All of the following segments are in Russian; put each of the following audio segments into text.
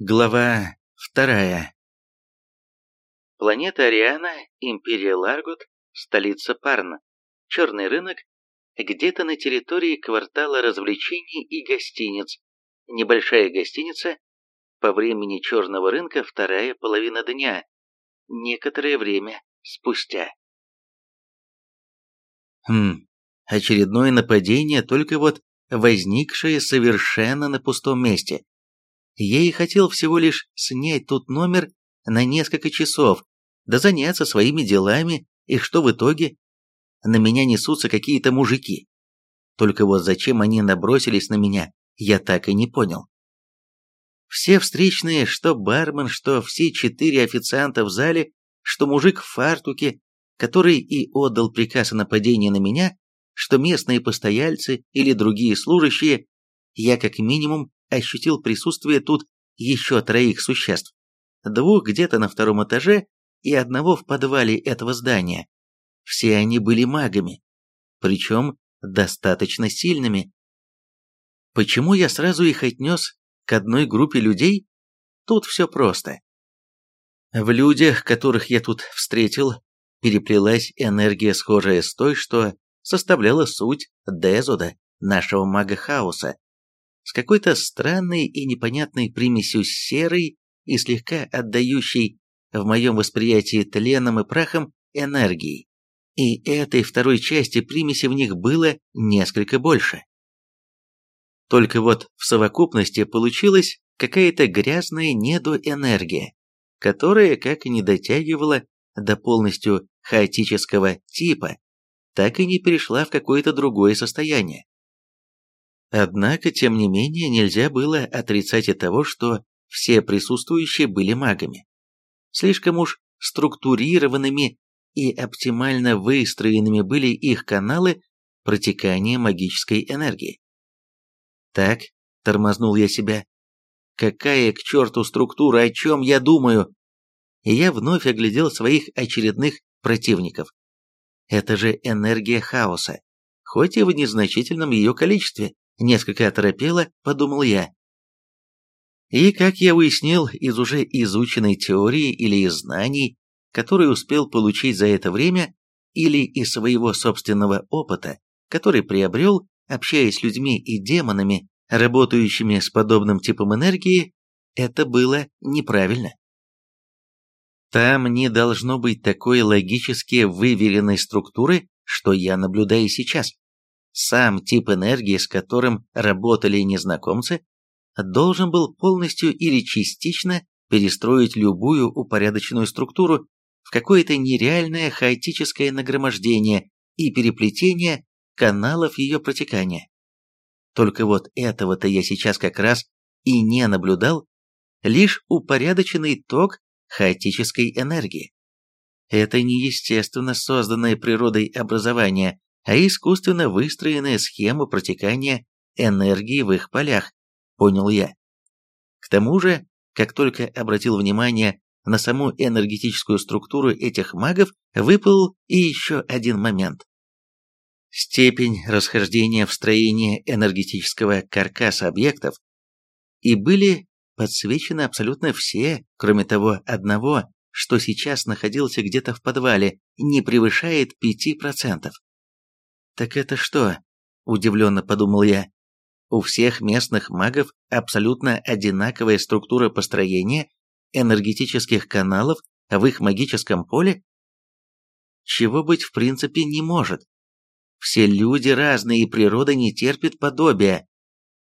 Глава вторая. Планета Ариана, Империя Ларгут, столица Парна, черный рынок, где-то на территории квартала развлечений и гостиниц, небольшая гостиница, по времени черного рынка вторая половина дня, некоторое время спустя. Хм, очередное нападение, только вот возникшее совершенно на пустом месте. Я и хотел всего лишь снять тут номер на несколько часов, да заняться своими делами, и что в итоге? На меня несутся какие-то мужики. Только вот зачем они набросились на меня, я так и не понял. Все встречные, что бармен, что все четыре официанта в зале, что мужик в фартуке, который и отдал приказ о нападении на меня, что местные постояльцы или другие служащие, я как минимум ощутил присутствие тут еще троих существ. Двух где-то на втором этаже и одного в подвале этого здания. Все они были магами, причем достаточно сильными. Почему я сразу их отнес к одной группе людей? Тут все просто. В людях, которых я тут встретил, переплелась энергия, схожая с той, что составляла суть Дезода, нашего мага хаоса, с какой-то странной и непонятной примесью серой и слегка отдающей в моем восприятии тленом и прахом энергией. И этой второй части примеси в них было несколько больше. Только вот в совокупности получилась какая-то грязная недоэнергия, которая как и не дотягивала до полностью хаотического типа, так и не перешла в какое-то другое состояние. Однако, тем не менее, нельзя было отрицать и того, что все присутствующие были магами. Слишком уж структурированными и оптимально выстроенными были их каналы протекания магической энергии. Так, тормознул я себя. Какая к черту структура, о чем я думаю? И я вновь оглядел своих очередных противников. Это же энергия хаоса, хоть и в незначительном ее количестве. Несколько оторопело, подумал я. И, как я уяснил из уже изученной теории или из знаний, которые успел получить за это время, или из своего собственного опыта, который приобрел, общаясь с людьми и демонами, работающими с подобным типом энергии, это было неправильно. Там не должно быть такой логически выверенной структуры, что я наблюдаю сейчас. Сам тип энергии, с которым работали незнакомцы, должен был полностью или частично перестроить любую упорядоченную структуру в какое-то нереальное хаотическое нагромождение и переплетение каналов ее протекания. Только вот этого-то я сейчас как раз и не наблюдал, лишь упорядоченный ток хаотической энергии. Это неестественно созданное природой образование, а искусственно выстроенная схема протекания энергии в их полях, понял я. К тому же, как только обратил внимание на саму энергетическую структуру этих магов, выпал и еще один момент. Степень расхождения в строении энергетического каркаса объектов и были подсвечены абсолютно все, кроме того одного, что сейчас находился где-то в подвале, не превышает 5%. «Так это что?» – удивленно подумал я. «У всех местных магов абсолютно одинаковая структура построения энергетических каналов в их магическом поле? Чего быть в принципе не может. Все люди разные, и природа не терпит подобия.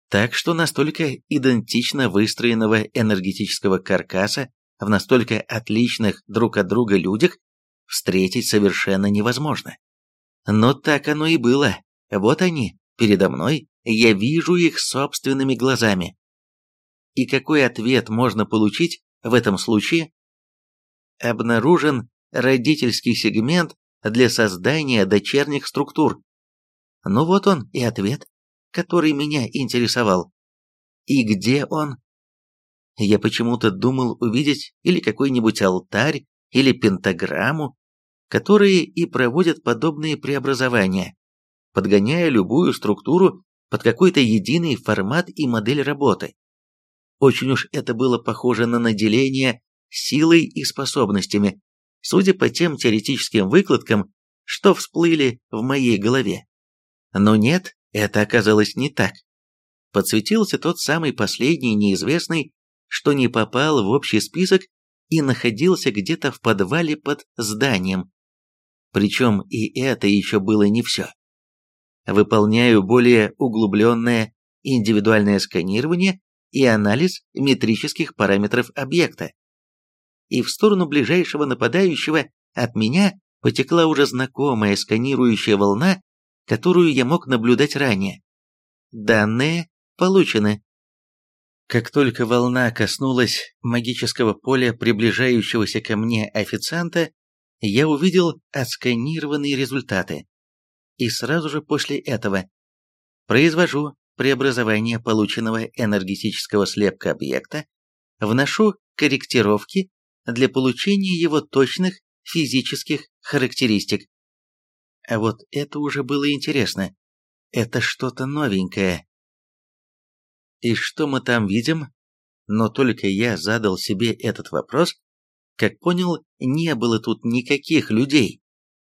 Так что настолько идентично выстроенного энергетического каркаса в настолько отличных друг от друга людях встретить совершенно невозможно. Но так оно и было. Вот они, передо мной, я вижу их собственными глазами. И какой ответ можно получить в этом случае? Обнаружен родительский сегмент для создания дочерних структур. Ну вот он и ответ, который меня интересовал. И где он? Я почему-то думал увидеть или какой-нибудь алтарь, или пентаграмму, которые и проводят подобные преобразования, подгоняя любую структуру под какой-то единый формат и модель работы. Очень уж это было похоже на наделение силой и способностями, судя по тем теоретическим выкладкам, что всплыли в моей голове. Но нет, это оказалось не так. Подсветился тот самый последний неизвестный, что не попал в общий список и находился где-то в подвале под зданием. Причем и это еще было не все. Выполняю более углубленное индивидуальное сканирование и анализ метрических параметров объекта. И в сторону ближайшего нападающего от меня потекла уже знакомая сканирующая волна, которую я мог наблюдать ранее. Данные получены. Как только волна коснулась магического поля приближающегося ко мне официанта, я увидел отсканированные результаты. И сразу же после этого произвожу преобразование полученного энергетического слепка объекта, вношу корректировки для получения его точных физических характеристик. А вот это уже было интересно. Это что-то новенькое. И что мы там видим? Но только я задал себе этот вопрос, как понял, не было тут никаких людей.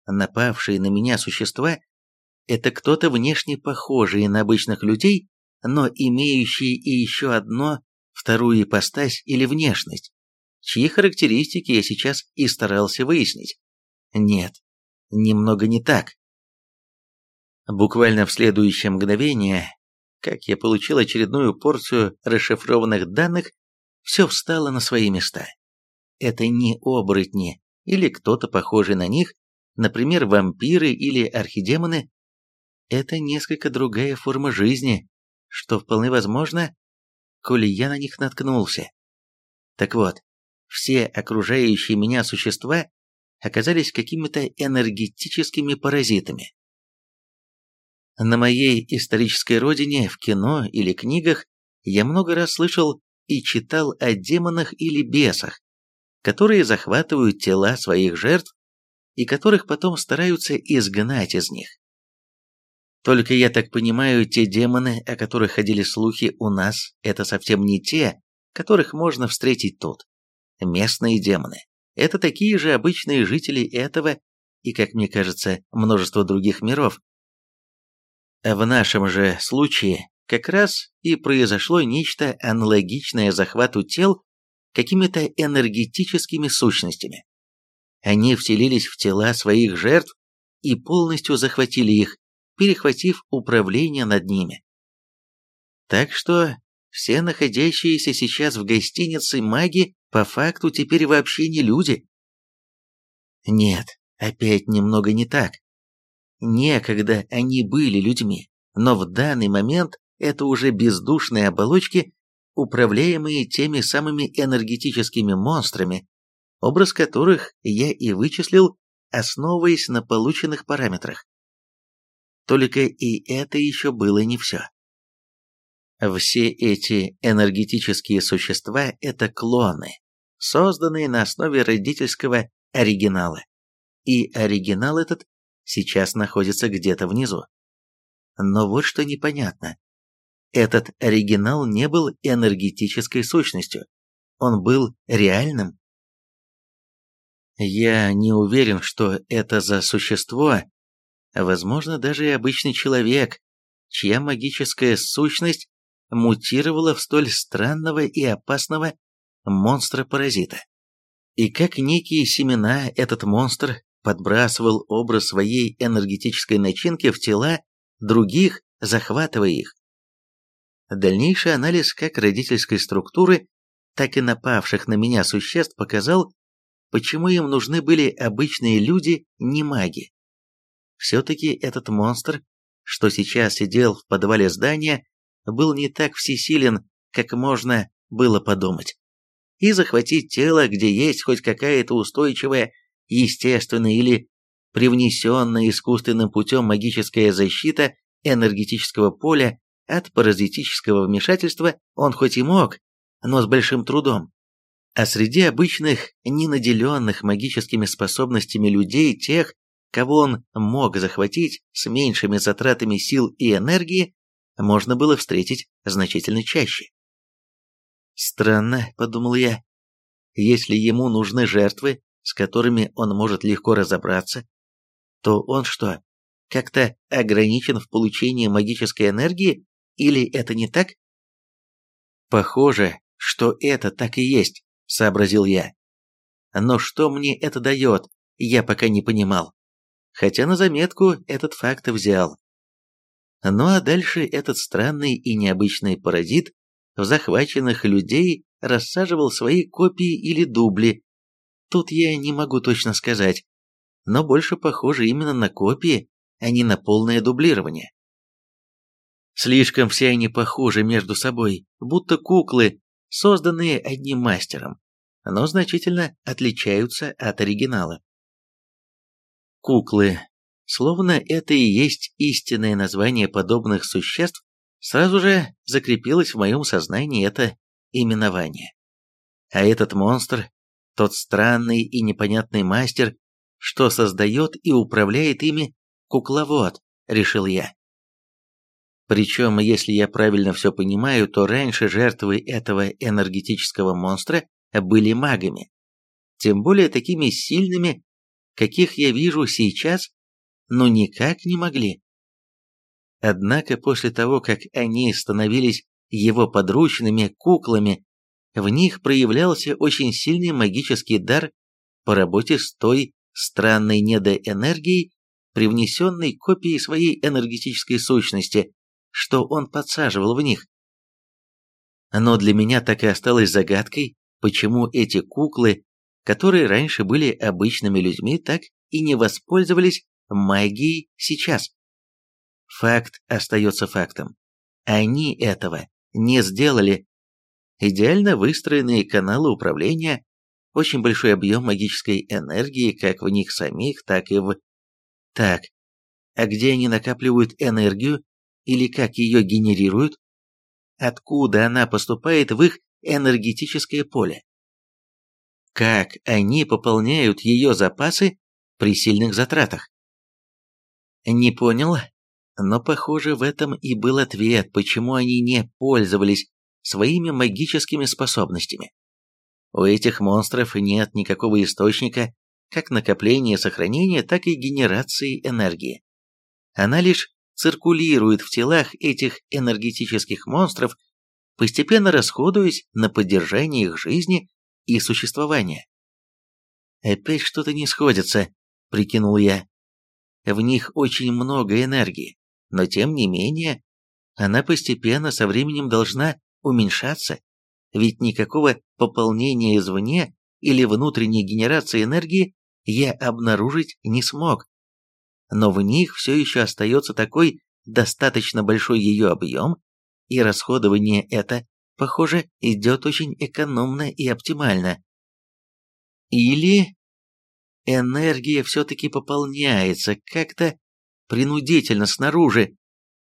Напавшие на меня существа – это кто-то внешне похожий на обычных людей, но имеющий и еще одно, вторую ипостась или внешность, чьи характеристики я сейчас и старался выяснить. Нет, немного не так. Буквально в следующее мгновение, как я получил очередную порцию расшифрованных данных, все встало на свои места. Это не оборотни или кто-то похожий на них, например, вампиры или архидемоны. Это несколько другая форма жизни, что вполне возможно, коли я на них наткнулся. Так вот, все окружающие меня существа оказались какими-то энергетическими паразитами. На моей исторической родине, в кино или книгах, я много раз слышал и читал о демонах или бесах, которые захватывают тела своих жертв и которых потом стараются изгнать из них. Только я так понимаю, те демоны, о которых ходили слухи у нас, это совсем не те, которых можно встретить тут. Местные демоны. Это такие же обычные жители этого и, как мне кажется, множество других миров. В нашем же случае как раз и произошло нечто аналогичное захвату тел какими-то энергетическими сущностями. Они вселились в тела своих жертв и полностью захватили их, перехватив управление над ними. Так что все находящиеся сейчас в гостинице маги по факту теперь вообще не люди. Нет, опять немного не так. Некогда они были людьми, но в данный момент это уже бездушные оболочки, управляемые теми самыми энергетическими монстрами, образ которых я и вычислил, основываясь на полученных параметрах. Только и это еще было не все. Все эти энергетические существа – это клоны, созданные на основе родительского оригинала. И оригинал этот сейчас находится где-то внизу. Но вот что непонятно. Этот оригинал не был энергетической сущностью. Он был реальным. Я не уверен, что это за существо возможно, даже и обычный человек, чья магическая сущность мутировала в столь странного и опасного монстра-паразита. И как некие семена этот монстр подбрасывал образ своей энергетической начинки в тела других, захватывая их. Дальнейший анализ как родительской структуры, так и напавших на меня существ показал, почему им нужны были обычные люди, не маги. Все-таки этот монстр, что сейчас сидел в подвале здания, был не так всесилен, как можно было подумать. И захватить тело, где есть хоть какая-то устойчивая, естественная или привнесенная искусственным путем магическая защита энергетического поля от паразитического вмешательства, он хоть и мог, но с большим трудом. А среди обычных, ненаделенных магическими способностями людей, тех, кого он мог захватить с меньшими затратами сил и энергии, можно было встретить значительно чаще. Странно, подумал я. Если ему нужны жертвы, с которыми он может легко разобраться, то он что, как-то ограничен в получении магической энергии, или это не так? Похоже, что это так и есть, сообразил я. Но что мне это дает, я пока не понимал. Хотя на заметку этот факт взял. Ну а дальше этот странный и необычный паразит в захваченных людей рассаживал свои копии или дубли. Тут я не могу точно сказать, но больше похоже именно на копии, а не на полное дублирование. Слишком все они похожи между собой, будто куклы, созданные одним мастером, но значительно отличаются от оригинала. Куклы. Словно это и есть истинное название подобных существ, сразу же закрепилось в моем сознании это именование. А этот монстр, тот странный и непонятный мастер, что создает и управляет ими кукловод, решил я. Причем, если я правильно все понимаю, то раньше жертвы этого энергетического монстра были магами. Тем более такими сильными, каких я вижу сейчас, но никак не могли. Однако после того, как они становились его подручными куклами, в них проявлялся очень сильный магический дар по работе с той странной недоэнергией, привнесенной копией своей энергетической сущности, что он подсаживал в них. Но для меня так и осталось загадкой, почему эти куклы, которые раньше были обычными людьми, так и не воспользовались магией сейчас. Факт остается фактом. Они этого не сделали. Идеально выстроенные каналы управления, очень большой объем магической энергии как в них самих, так и в... Так, а где они накапливают энергию или как ее генерируют? Откуда она поступает в их энергетическое поле? Как они пополняют ее запасы при сильных затратах? Не понял, но, похоже, в этом и был ответ, почему они не пользовались своими магическими способностями. У этих монстров нет никакого источника как накопления и сохранения, так и генерации энергии. Она лишь циркулирует в телах этих энергетических монстров, постепенно расходуясь на поддержание их жизни и существования. «Опять что-то не сходится», — прикинул я. «В них очень много энергии, но тем не менее она постепенно со временем должна уменьшаться, ведь никакого пополнения извне или внутренней генерации энергии я обнаружить не смог. Но в них все еще остается такой достаточно большой ее объем, и расходование это, похоже, идет очень экономно и оптимально. Или энергия все-таки пополняется как-то принудительно снаружи.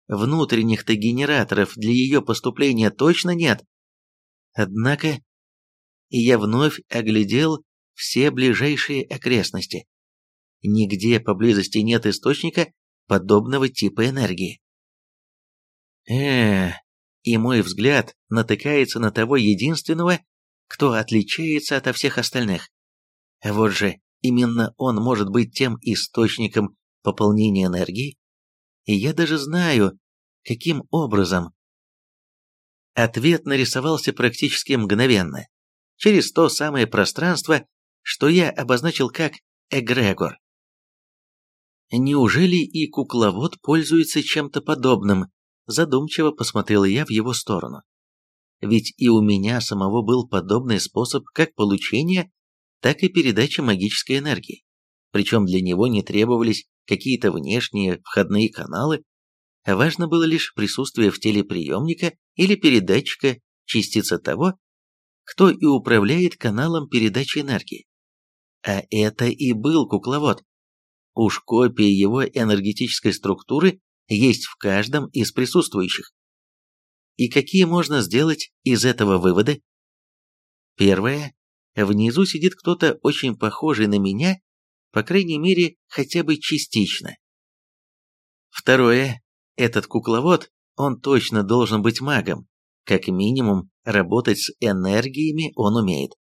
Внутренних-то генераторов для ее поступления точно нет. Однако я вновь оглядел все ближайшие окрестности. Нигде поблизости нет источника подобного типа энергии. э и мой взгляд натыкается на того единственного, кто отличается ото всех остальных. Вот же, именно он может быть тем источником пополнения энергии, и я даже знаю, каким образом. Ответ нарисовался практически мгновенно, через то самое пространство, что я обозначил как эгрегор. Неужели и кукловод пользуется чем-то подобным? Задумчиво посмотрел я в его сторону. Ведь и у меня самого был подобный способ как получения, так и передачи магической энергии. Причем для него не требовались какие-то внешние входные каналы, важно было лишь присутствие в теле приемника или передатчика частицы того, кто и управляет каналом передачи энергии. А это и был кукловод. Уж копия его энергетической структуры есть в каждом из присутствующих. И какие можно сделать из этого выводы? Первое. Внизу сидит кто-то очень похожий на меня, по крайней мере, хотя бы частично. Второе. Этот кукловод, он точно должен быть магом, Как минимум, работать с энергиями он умеет.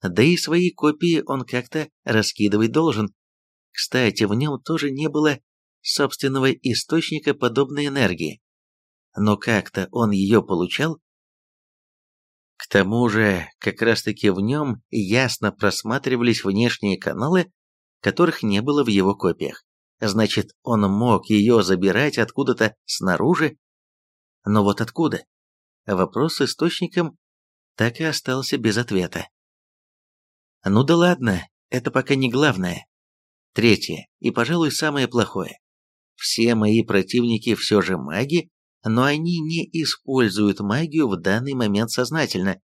Да и свои копии он как-то раскидывать должен. Кстати, в нем тоже не было собственного источника подобной энергии. Но как-то он ее получал. К тому же, как раз-таки в нем ясно просматривались внешние каналы, которых не было в его копиях. Значит, он мог ее забирать откуда-то снаружи. Но вот откуда? Вопрос с источником так и остался без ответа. Ну да ладно, это пока не главное. Третье, и, пожалуй, самое плохое. Все мои противники все же маги, но они не используют магию в данный момент сознательно.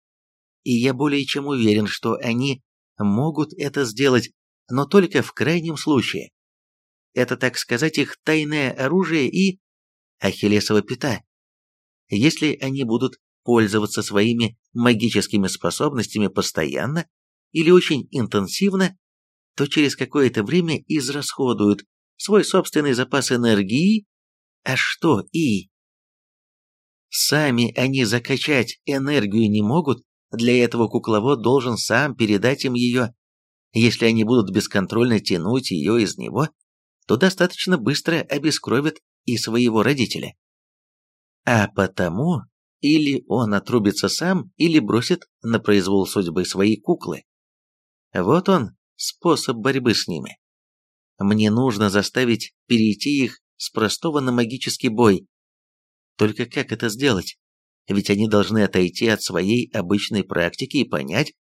И я более чем уверен, что они могут это сделать, но только в крайнем случае. Это, так сказать, их тайное оружие и ахиллесова пята. Если они будут пользоваться своими магическими способностями постоянно или очень интенсивно, то через какое-то время израсходуют свой собственный запас энергии, а что и? Сами они закачать энергию не могут, для этого кукловод должен сам передать им ее. Если они будут бесконтрольно тянуть ее из него, то достаточно быстро обескровят и своего родителя. А потому или он отрубится сам, или бросит на произвол судьбы свои куклы. Вот он, способ борьбы с ними. Мне нужно заставить перейти их с простого на магический бой. Только как это сделать? Ведь они должны отойти от своей обычной практики и понять,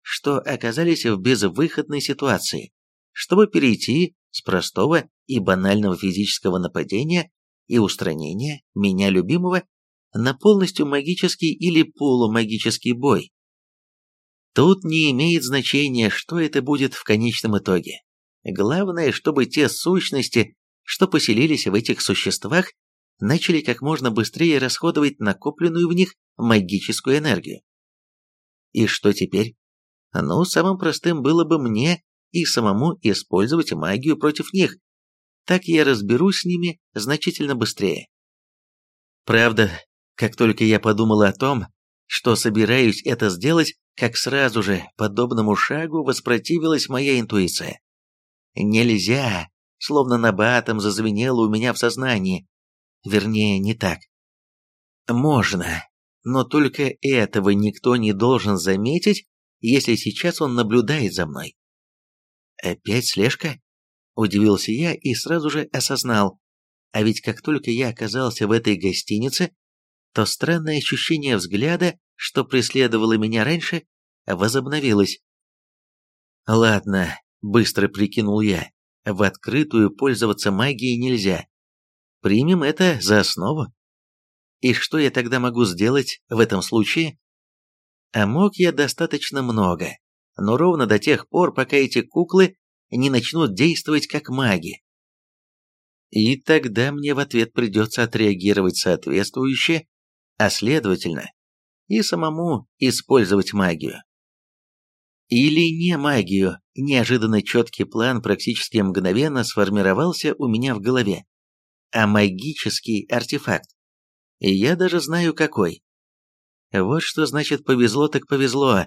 что оказались в безвыходной ситуации, чтобы перейти с простого и банального физического нападения и устранения меня любимого на полностью магический или полумагический бой. Тут не имеет значения, что это будет в конечном итоге. Главное, чтобы те сущности, что поселились в этих существах, начали как можно быстрее расходовать накопленную в них магическую энергию. И что теперь? Ну, самым простым было бы мне и самому использовать магию против них. Так я разберусь с ними значительно быстрее. Правда, как только я подумал о том, что собираюсь это сделать, как сразу же подобному шагу воспротивилась моя интуиция. Нельзя, словно набатом зазвенело у меня в сознании. Вернее, не так. Можно, но только этого никто не должен заметить, если сейчас он наблюдает за мной. Опять слежка? Удивился я и сразу же осознал. А ведь как только я оказался в этой гостинице, то странное ощущение взгляда, что преследовало меня раньше, возобновилось. Ладно, быстро прикинул я, в открытую пользоваться магией нельзя. Примем это за основу. И что я тогда могу сделать в этом случае? А мог я достаточно много, но ровно до тех пор, пока эти куклы не начнут действовать как маги. И тогда мне в ответ придется отреагировать соответствующе, а следовательно, и самому использовать магию. Или не магию, неожиданно четкий план практически мгновенно сформировался у меня в голове, а магический артефакт. И я даже знаю какой. Вот что значит повезло так повезло.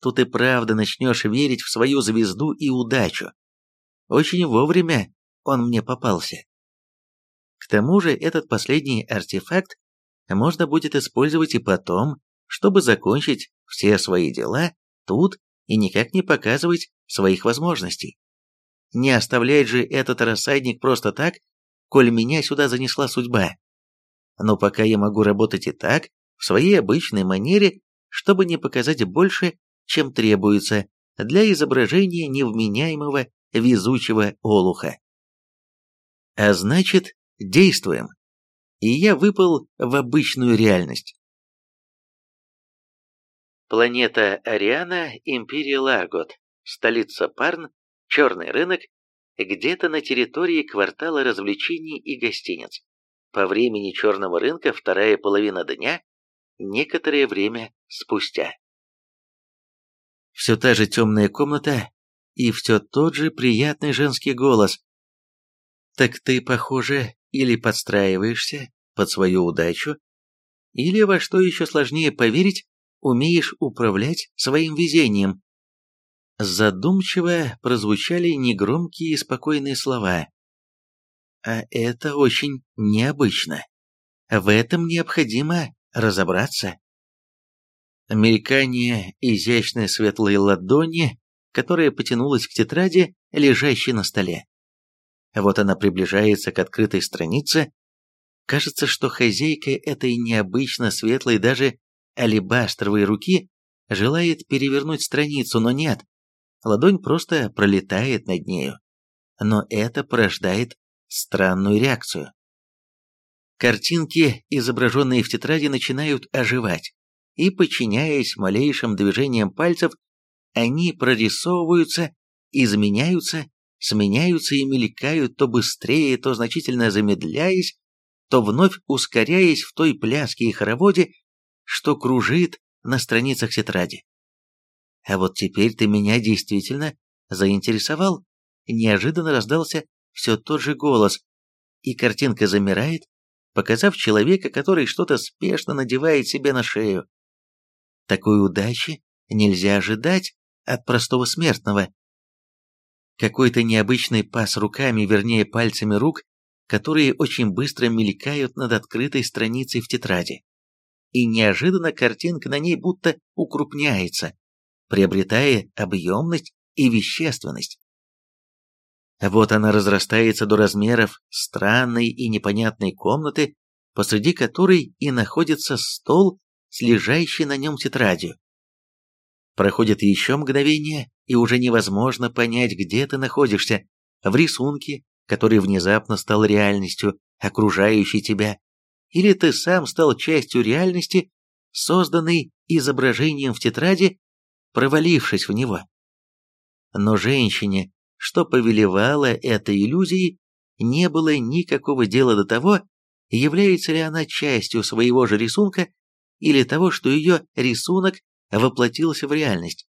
Тут и правда начнешь верить в свою звезду и удачу. Очень вовремя он мне попался. К тому же этот последний артефакт можно будет использовать и потом, чтобы закончить все свои дела тут и никак не показывать своих возможностей. Не оставлять же этот рассадник просто так, коль меня сюда занесла судьба. Но пока я могу работать и так, в своей обычной манере, чтобы не показать больше, чем требуется для изображения невменяемого везучего олуха. А значит, действуем. И я выпал в обычную реальность. Планета Ариана, Империя Лагот, столица Парн, черный рынок, где-то на территории квартала развлечений и гостиниц. По времени черного рынка вторая половина дня, некоторое время спустя. Все та же темная комната, и все тот же приятный женский голос. «Так ты, похоже, или подстраиваешься под свою удачу, Или, во что еще сложнее поверить, умеешь управлять своим везением. Задумчиво прозвучали негромкие и спокойные слова. А это очень необычно. В этом необходимо разобраться. Мелькание изящной светлой ладони, которая потянулась к тетради, лежащей на столе. Вот она приближается к открытой странице. Кажется, что хозяйка этой необычно светлой даже алебастровой руки желает перевернуть страницу, но нет. Ладонь просто пролетает над нею. Но это порождает странную реакцию. Картинки, изображенные в тетради, начинают оживать, и, подчиняясь малейшим движениям пальцев, они прорисовываются, изменяются, сменяются и мелькают то быстрее, то значительно замедляясь, то вновь ускоряясь в той пляске и хороводе, что кружит на страницах тетради. А вот теперь ты меня действительно заинтересовал. Неожиданно раздался все тот же голос, и картинка замирает, показав человека, который что-то спешно надевает себе на шею. Такой удачи нельзя ожидать от простого смертного. Какой-то необычный пас руками, вернее пальцами рук, которые очень быстро мелькают над открытой страницей в тетради. И неожиданно картинка на ней будто укрупняется, приобретая объемность и вещественность. Вот она разрастается до размеров странной и непонятной комнаты, посреди которой и находится стол с лежащей на нем тетрадью. Проходит еще мгновение, и уже невозможно понять, где ты находишься, в рисунке, который внезапно стал реальностью, окружающей тебя, или ты сам стал частью реальности, созданной изображением в тетради, провалившись в него. Но женщине, что повелевало этой иллюзией, не было никакого дела до того, является ли она частью своего же рисунка или того, что ее рисунок воплотился в реальность.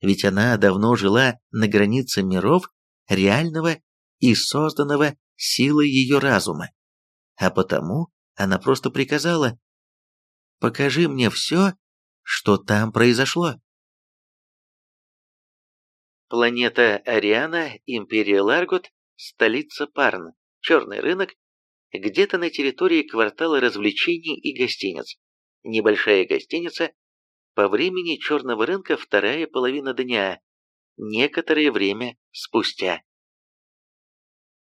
Ведь она давно жила на границе миров, реального и созданного силой ее разума. А потому она просто приказала «Покажи мне все, что там произошло». Планета Ариана, Империя Ларгот, столица Парн, черный рынок, где-то на территории квартала развлечений и гостиниц. Небольшая гостиница, по времени черного рынка вторая половина дня, некоторое время спустя.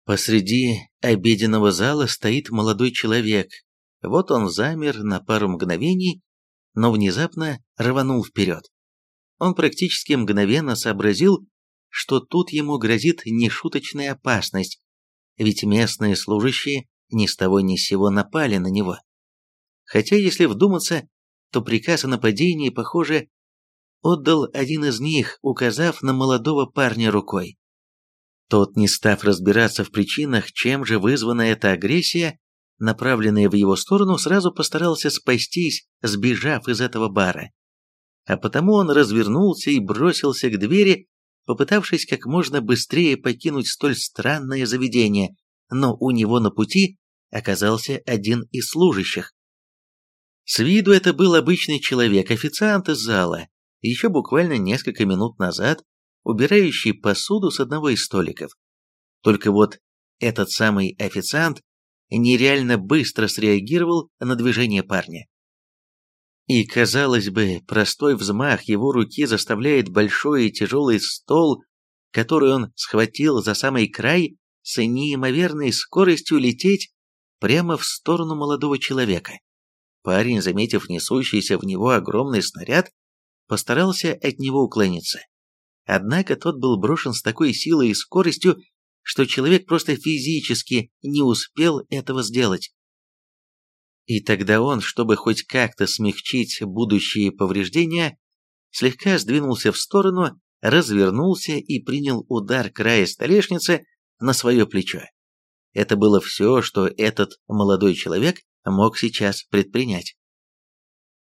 Посреди обеденного зала стоит молодой человек. Вот он замер на пару мгновений, но внезапно рванул вперед. Он практически мгновенно сообразил, что тут ему грозит нешуточная опасность, ведь местные служащие ни с того ни с сего напали на него. Хотя, если вдуматься, то приказ о нападении, похоже, отдал один из них, указав на молодого парня рукой. Тот, не став разбираться в причинах, чем же вызвана эта агрессия, направленная в его сторону, сразу постарался спастись, сбежав из этого бара. А потому он развернулся и бросился к двери, попытавшись как можно быстрее покинуть столь странное заведение, но у него на пути оказался один из служащих. С виду это был обычный человек, официант из зала, еще буквально несколько минут назад убирающий посуду с одного из столиков. Только вот этот самый официант нереально быстро среагировал на движение парня. И, казалось бы, простой взмах его руки заставляет большой и тяжелый стол, который он схватил за самый край, с неимоверной скоростью лететь прямо в сторону молодого человека. Парень, заметив несущийся в него огромный снаряд, постарался от него уклониться. Однако тот был брошен с такой силой и скоростью, что человек просто физически не успел этого сделать. И тогда он, чтобы хоть как-то смягчить будущие повреждения, слегка сдвинулся в сторону, развернулся и принял удар края столешницы на свое плечо. Это было все, что этот молодой человек мог сейчас предпринять.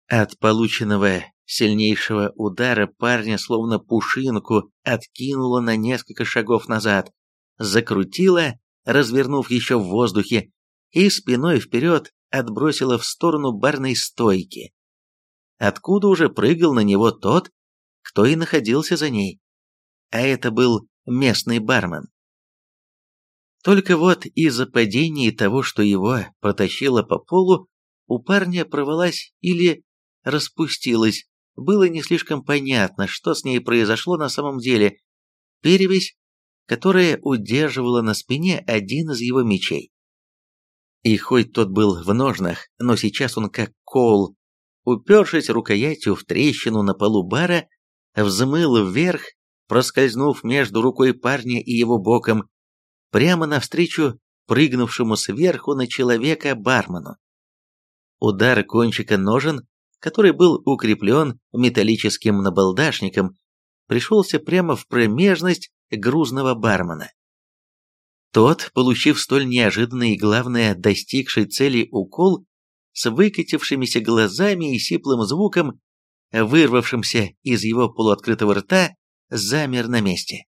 От полученного сильнейшего удара парня словно пушинку откинуло на несколько шагов назад, закрутило, развернув еще в воздухе, и спиной вперед отбросило в сторону барной стойки, откуда уже прыгал на него тот, кто и находился за ней. А это был местный бармен. Только вот из-за падения и того, что его протащило по полу, у парня провалась или распустилась, было не слишком понятно, что с ней произошло на самом деле. Перевесь, которая удерживала на спине один из его мечей. И хоть тот был в ножнах, но сейчас он как кол, упершись рукоятью в трещину на полу бара, взмыл вверх, проскользнув между рукой парня и его боком, прямо навстречу прыгнувшему сверху на человека бармену. Удар кончика ножен, который был укреплен металлическим набалдашником, пришелся прямо в промежность грузного бармена. Тот, получив столь неожиданный и, главное, достигший цели укол, с выкатившимися глазами и сиплым звуком, вырвавшимся из его полуоткрытого рта, замер на месте.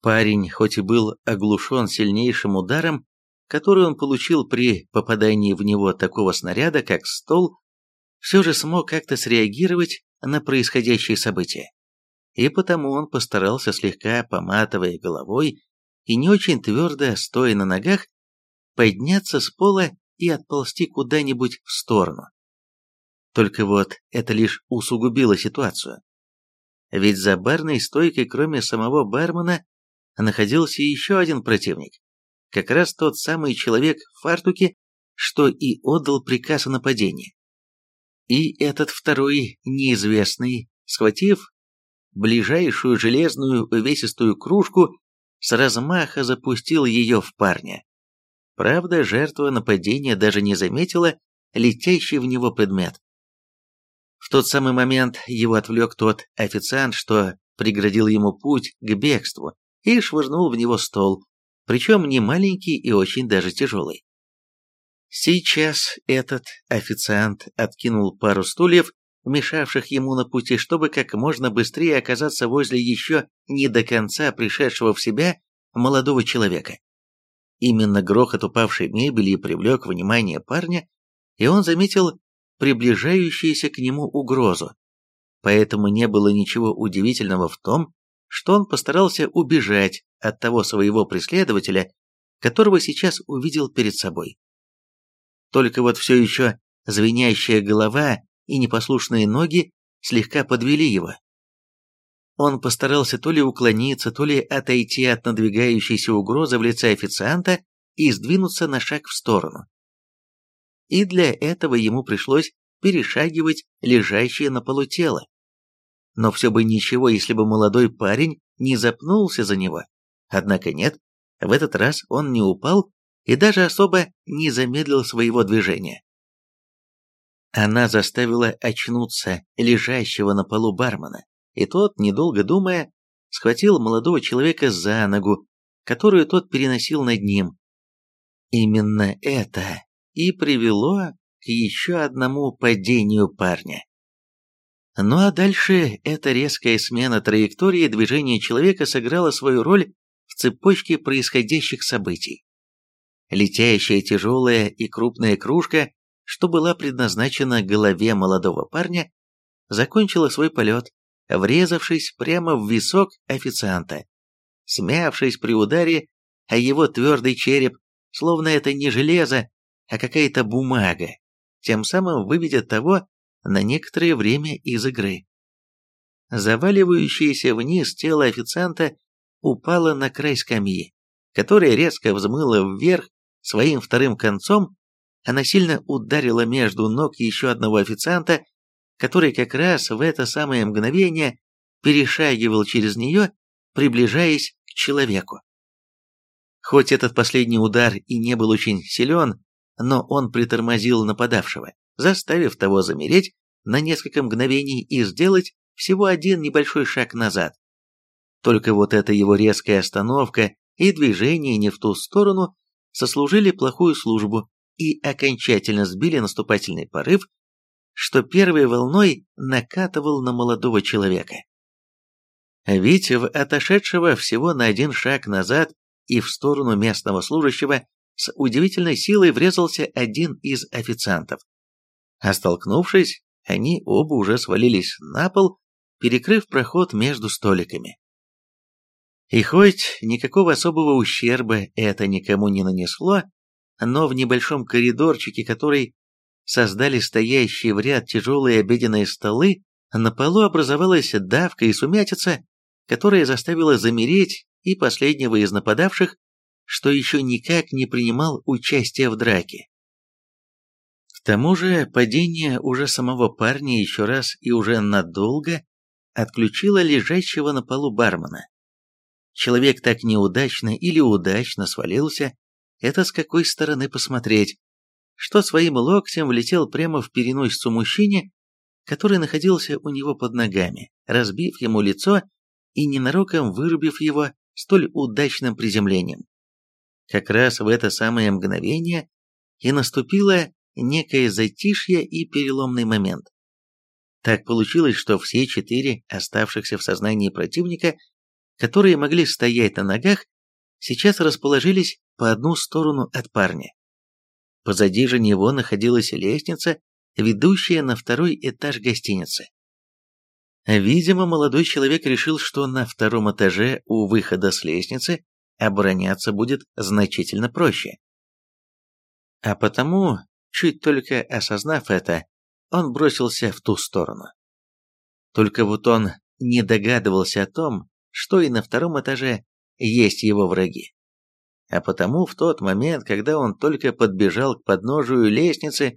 Парень, хоть и был оглушен сильнейшим ударом, который он получил при попадании в него такого снаряда, как стол, все же смог как-то среагировать на происходящие события. И потому он постарался слегка поматывая головой и не очень твердо, стоя на ногах, подняться с пола и отползти куда-нибудь в сторону. Только вот это лишь усугубило ситуацию. Ведь за барной стойкой, кроме самого бармена, находился еще один противник. Как раз тот самый человек в фартуке, что и отдал приказ о нападении. И этот второй неизвестный, схватив ближайшую железную увесистую кружку, с размаха запустил ее в парня. Правда, жертва нападения даже не заметила летящий в него предмет. В тот самый момент его отвлек тот официант, что преградил ему путь к бегству и швырнул в него стол, причем не маленький и очень даже тяжелый. Сейчас этот официант откинул пару стульев, мешавших ему на пути, чтобы как можно быстрее оказаться возле еще не до конца пришедшего в себя молодого человека. Именно грохот упавшей мебели привлек внимание парня, и он заметил приближающуюся к нему угрозу. Поэтому не было ничего удивительного в том, что он постарался убежать от того своего преследователя, которого сейчас увидел перед собой. Только вот все еще звенящая голова и непослушные ноги слегка подвели его. Он постарался то ли уклониться, то ли отойти от надвигающейся угрозы в лице официанта и сдвинуться на шаг в сторону. И для этого ему пришлось перешагивать лежащее на полу тело. Но все бы ничего, если бы молодой парень не запнулся за него. Однако нет, в этот раз он не упал и даже особо не замедлил своего движения. Она заставила очнуться лежащего на полу бармена, и тот, недолго думая, схватил молодого человека за ногу, которую тот переносил над ним. Именно это и привело к еще одному падению парня. Ну а дальше эта резкая смена траектории движения человека сыграла свою роль в цепочке происходящих событий. Летящая тяжелая и крупная кружка, что была предназначена голове молодого парня, закончила свой полет, врезавшись прямо в висок официанта, смявшись при ударе, а его твердый череп, словно это не железо, а какая-то бумага, тем самым выведя того на некоторое время из игры. Заваливающееся вниз тело официанта упало на край скамьи, которая резко взмыла вверх своим вторым концом, она сильно ударила между ног еще одного официанта, который как раз в это самое мгновение перешагивал через нее, приближаясь к человеку. Хоть этот последний удар и не был очень силен, но он притормозил нападавшего, заставив того замереть на несколько мгновений и сделать всего один небольшой шаг назад. Только вот эта его резкая остановка и движение не в ту сторону сослужили плохую службу и окончательно сбили наступательный порыв, что первой волной накатывал на молодого человека. Ведь в отошедшего всего на один шаг назад и в сторону местного служащего с удивительной силой врезался один из официантов. А столкнувшись, они оба уже свалились на пол, перекрыв проход между столиками. И хоть никакого особого ущерба это никому не нанесло, но в небольшом коридорчике, который создали стоящие в ряд тяжелые обеденные столы, на полу образовалась давка и сумятица, которая заставила замереть и последнего из нападавших, что еще никак не принимал участия в драке. К тому же падение уже самого парня еще раз и уже надолго отключило лежащего на полу бармена. Человек так неудачно или удачно свалился, это с какой стороны посмотреть, что своим локтем влетел прямо в переносицу мужчине, который находился у него под ногами, разбив ему лицо и ненароком вырубив его столь удачным приземлением. Как раз в это самое мгновение и наступило некое затишье и переломный момент. Так получилось, что все четыре оставшихся в сознании противника, которые могли стоять на ногах, сейчас расположились по одну сторону от парня. Позади же него находилась лестница, ведущая на второй этаж гостиницы. Видимо, молодой человек решил, что на втором этаже у выхода с лестницы обороняться будет значительно проще. А потому, чуть только осознав это, он бросился в ту сторону. Только вот он не догадывался о том, что и на втором этаже есть его враги. А потому в тот момент, когда он только подбежал к подножию лестницы,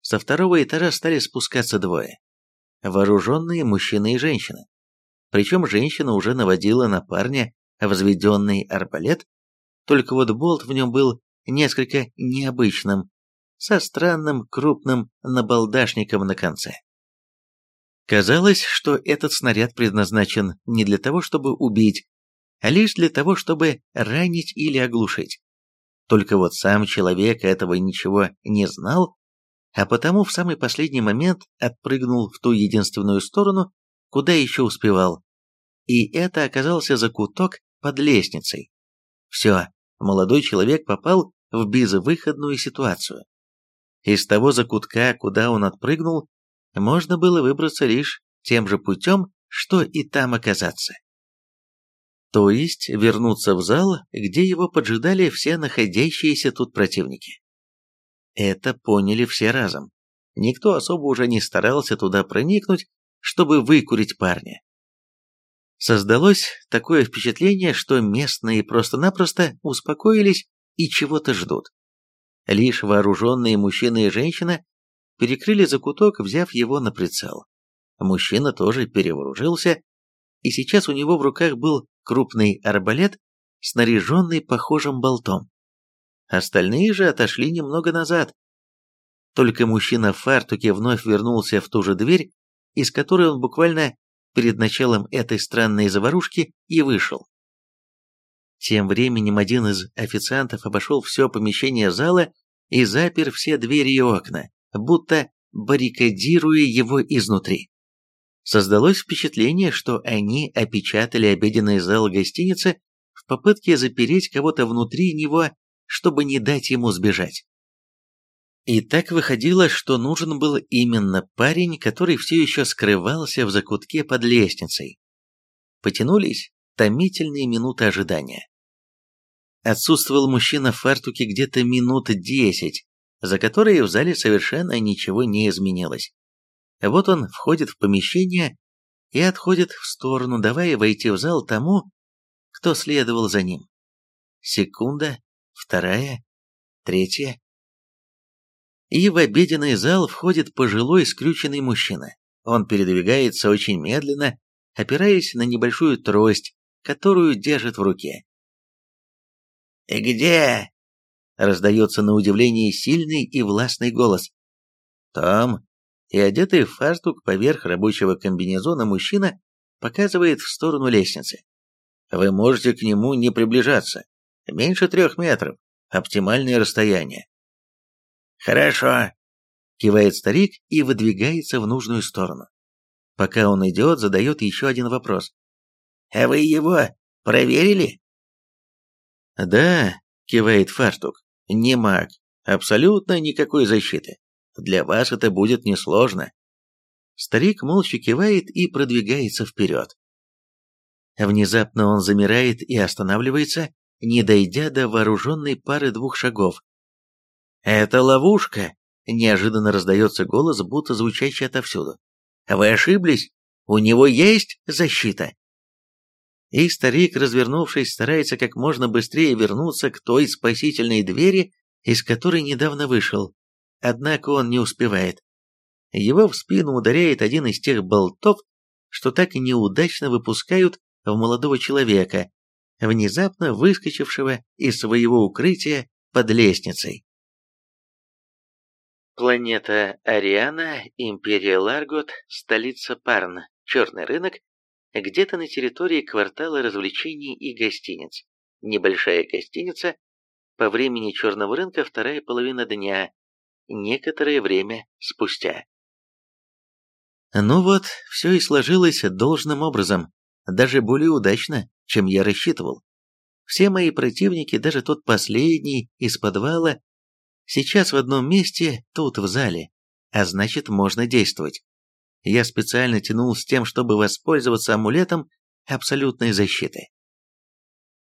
со второго этажа стали спускаться двое вооруженные мужчина и женщина. Причем женщина уже наводила на парня возведенный арбалет, только вот болт в нем был несколько необычным, со странным крупным набалдашником на конце. Казалось, что этот снаряд предназначен не для того, чтобы убить, а лишь для того, чтобы ранить или оглушить. Только вот сам человек этого ничего не знал а потому в самый последний момент отпрыгнул в ту единственную сторону, куда еще успевал. И это оказался закуток под лестницей. Все, молодой человек попал в безвыходную ситуацию. Из того закутка, куда он отпрыгнул, можно было выбраться лишь тем же путем, что и там оказаться. То есть вернуться в зал, где его поджидали все находящиеся тут противники. Это поняли все разом. Никто особо уже не старался туда проникнуть, чтобы выкурить парня. Создалось такое впечатление, что местные просто-напросто успокоились и чего-то ждут. Лишь вооруженные мужчина и женщина перекрыли закуток, взяв его на прицел. Мужчина тоже перевооружился, и сейчас у него в руках был крупный арбалет, снаряженный похожим болтом. Остальные же отошли немного назад. Только мужчина в фартуке вновь вернулся в ту же дверь, из которой он буквально перед началом этой странной заварушки и вышел. Тем временем один из официантов обошел все помещение зала и запер все двери и окна, будто баррикадируя его изнутри. Создалось впечатление, что они опечатали обеденный зал гостиницы в попытке запереть кого-то внутри него чтобы не дать ему сбежать. И так выходило, что нужен был именно парень, который все еще скрывался в закутке под лестницей. Потянулись томительные минуты ожидания. Отсутствовал мужчина в фартуке где-то минут десять, за которые в зале совершенно ничего не изменилось. Вот он входит в помещение и отходит в сторону, давая войти в зал тому, кто следовал за ним. Секунда, вторая, третья. И в обеденный зал входит пожилой скрюченный мужчина. Он передвигается очень медленно, опираясь на небольшую трость, которую держит в руке. «Где?» — раздается на удивление сильный и властный голос. «Там». И одетый в фартук поверх рабочего комбинезона мужчина показывает в сторону лестницы. «Вы можете к нему не приближаться. Меньше трех метров. Оптимальное расстояние. Хорошо. Кивает старик и выдвигается в нужную сторону. Пока он идет, задает еще один вопрос. А вы его проверили? Да, кивает Фартук. Не маг. Абсолютно никакой защиты. Для вас это будет несложно. Старик молча кивает и продвигается вперед. Внезапно он замирает и останавливается, не дойдя до вооруженной пары двух шагов. «Это ловушка!» — неожиданно раздается голос, будто звучащий отовсюду. «Вы ошиблись! У него есть защита!» И старик, развернувшись, старается как можно быстрее вернуться к той спасительной двери, из которой недавно вышел. Однако он не успевает. Его в спину ударяет один из тех болтов, что так и неудачно выпускают в молодого человека, внезапно выскочившего из своего укрытия под лестницей. Планета Ариана, Империя Ларгот, столица Парн, черный рынок, где-то на территории квартала развлечений и гостиниц. Небольшая гостиница, по времени черного рынка вторая половина дня, некоторое время спустя. Ну вот, все и сложилось должным образом, даже более удачно, чем я рассчитывал. Все мои противники, даже тот последний из подвала, Сейчас в одном месте, тут в зале, а значит можно действовать. Я специально тянул с тем, чтобы воспользоваться амулетом абсолютной защиты.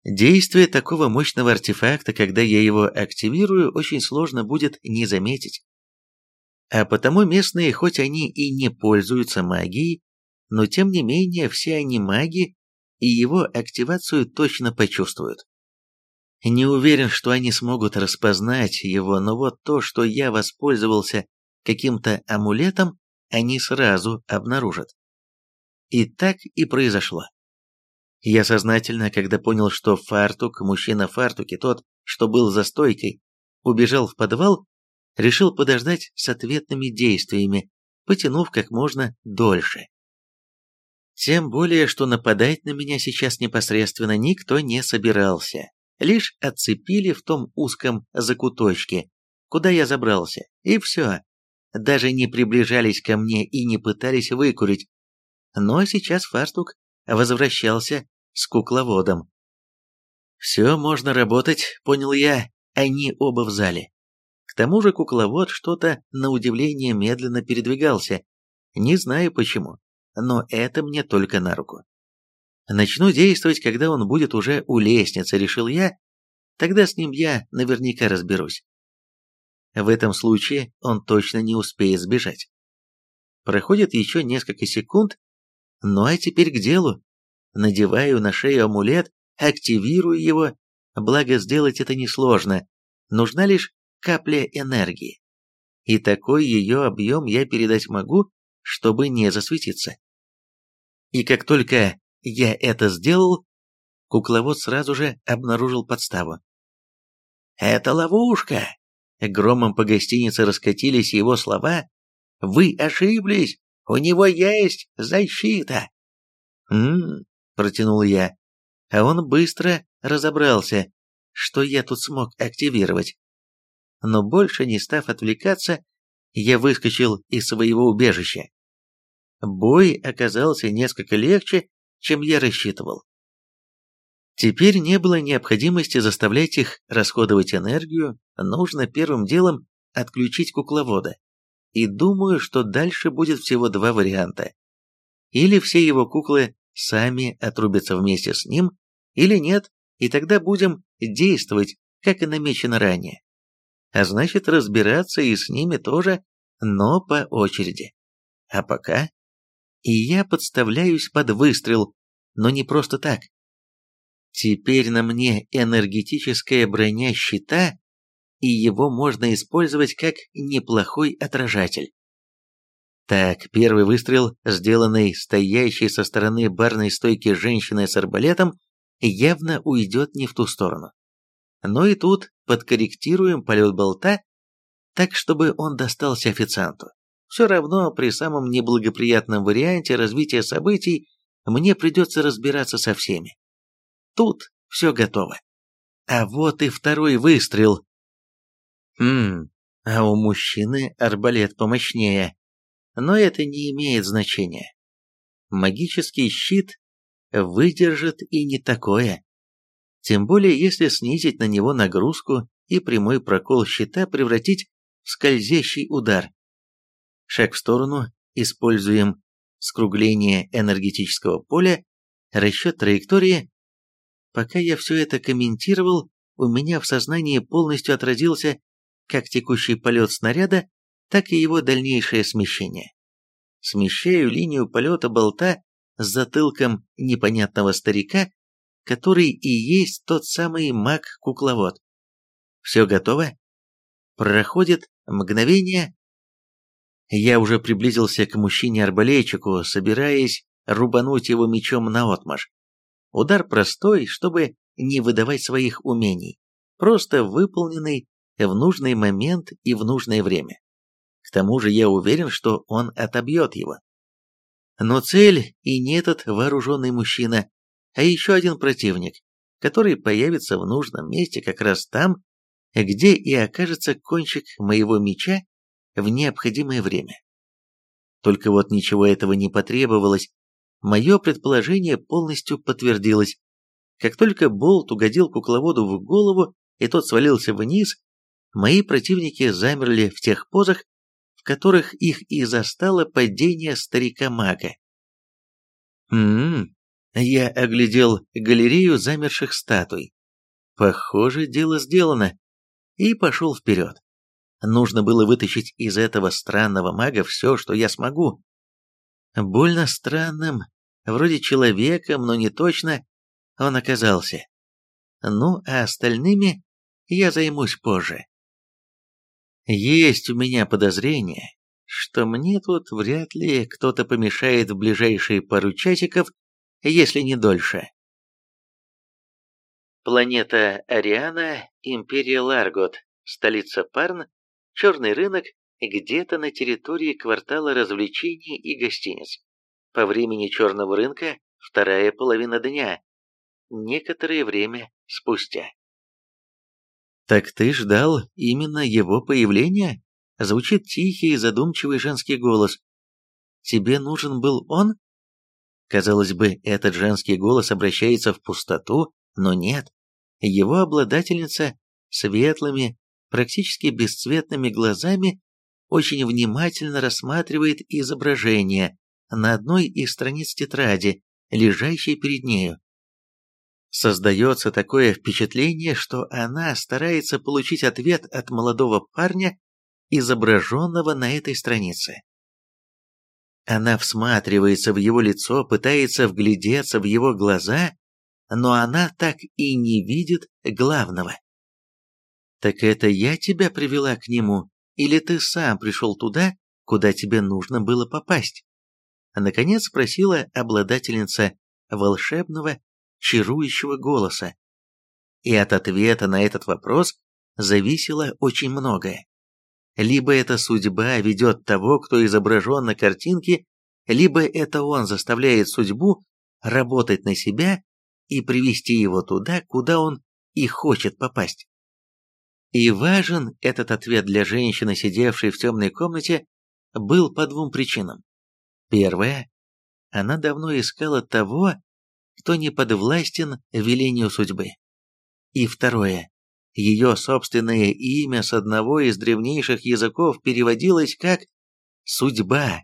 Действие такого мощного артефакта, когда я его активирую, очень сложно будет не заметить. А потому местные, хоть они и не пользуются магией, но тем не менее все они маги, и его активацию точно почувствуют. Не уверен, что они смогут распознать его, но вот то, что я воспользовался каким-то амулетом, они сразу обнаружат. И так и произошло. Я сознательно, когда понял, что фартук, мужчина в фартуке, тот, что был за стойкой, убежал в подвал, решил подождать с ответными действиями, потянув как можно дольше. Тем более, что нападать на меня сейчас непосредственно никто не собирался лишь отцепили в том узком закуточке, куда я забрался, и все. Даже не приближались ко мне и не пытались выкурить. Но сейчас фартук возвращался с кукловодом. «Все, можно работать», — понял я, они оба в зале. К тому же кукловод что-то, на удивление, медленно передвигался. Не знаю почему, но это мне только на руку. Начну действовать, когда он будет уже у лестницы, решил я. Тогда с ним я наверняка разберусь. В этом случае он точно не успеет сбежать. Проходит еще несколько секунд, ну а теперь к делу. Надеваю на шею амулет, активирую его, благо сделать это несложно, нужна лишь капля энергии. И такой ее объем я передать могу, чтобы не засветиться. И как только я это сделал, кукловод сразу же обнаружил подставу. «Это ловушка!» Громом по гостинице раскатились его слова. «Вы ошиблись! У него есть защита!» «М-м-м», протянул я, а он быстро разобрался, что я тут смог активировать. Но больше не став отвлекаться, я выскочил из своего убежища. Бой оказался несколько легче, чем я рассчитывал. Теперь не было необходимости заставлять их расходовать энергию, нужно первым делом отключить кукловода. И думаю, что дальше будет всего два варианта. Или все его куклы сами отрубятся вместе с ним, или нет, и тогда будем действовать, как и намечено ранее. А значит, разбираться и с ними тоже, но по очереди. А пока и я подставляюсь под выстрел, но не просто так. Теперь на мне энергетическая броня щита, и его можно использовать как неплохой отражатель. Так, первый выстрел, сделанный стоящей со стороны барной стойки женщиной с арбалетом, явно уйдет не в ту сторону. Но и тут подкорректируем полет болта, так чтобы он достался официанту. Все равно при самом неблагоприятном варианте развития событий мне придется разбираться со всеми. Тут все готово. А вот и второй выстрел. Хм, а у мужчины арбалет помощнее. Но это не имеет значения. Магический щит выдержит и не такое. Тем более, если снизить на него нагрузку и прямой прокол щита превратить в скользящий удар. Шаг в сторону, используем скругление энергетического поля, расчет траектории. Пока я все это комментировал, у меня в сознании полностью отразился как текущий полет снаряда, так и его дальнейшее смещение. Смещаю линию полета болта с затылком непонятного старика, который и есть тот самый маг-кукловод. Все готово? Проходит мгновение. Я уже приблизился к мужчине-арбалетчику, собираясь рубануть его мечом наотмашь. Удар простой, чтобы не выдавать своих умений, просто выполненный в нужный момент и в нужное время. К тому же я уверен, что он отобьет его. Но цель и не этот вооруженный мужчина, а еще один противник, который появится в нужном месте как раз там, где и окажется кончик моего меча в необходимое время. Только вот ничего этого не потребовалось, мое предположение полностью подтвердилось. Как только болт угодил кукловоду в голову, и тот свалился вниз, мои противники замерли в тех позах, в которых их и застало падение старика-мага. «М-м-м», я оглядел галерею замерших статуй. Похоже, дело сделано. И пошел вперед. Нужно было вытащить из этого странного мага все, что я смогу. Больно странным, вроде человеком, но не точно, он оказался. Ну, а остальными я займусь позже. Есть у меня подозрение, что мне тут вряд ли кто-то помешает в ближайшие пару часиков, если не дольше. Планета Ариана, Империя Ларгот, столица Парн, черный рынок, где-то на территории квартала развлечений и гостиниц. По времени черного рынка вторая половина дня, некоторое время спустя. «Так ты ждал именно его появления?» Звучит тихий и задумчивый женский голос. «Тебе нужен был он?» Казалось бы, этот женский голос обращается в пустоту, но нет. Его обладательница светлыми, практически бесцветными глазами очень внимательно рассматривает изображение на одной из страниц тетради, лежащей перед нею. Создается такое впечатление, что она старается получить ответ от молодого парня, изображенного на этой странице. Она всматривается в его лицо, пытается вглядеться в его глаза, но она так и не видит главного. «Так это я тебя привела к нему, или ты сам пришел туда, куда тебе нужно было попасть?» Наконец спросила обладательница волшебного чарующего голоса. И от ответа на этот вопрос зависело очень многое. Либо эта судьба ведет того, кто изображен на картинке, либо это он заставляет судьбу работать на себя и привести его туда, куда он и хочет попасть. И важен этот ответ для женщины, сидевшей в темной комнате, был по двум причинам. Первое. Она давно искала того, кто не подвластен велению судьбы. И второе. Ее собственное имя с одного из древнейших языков переводилось как «судьба».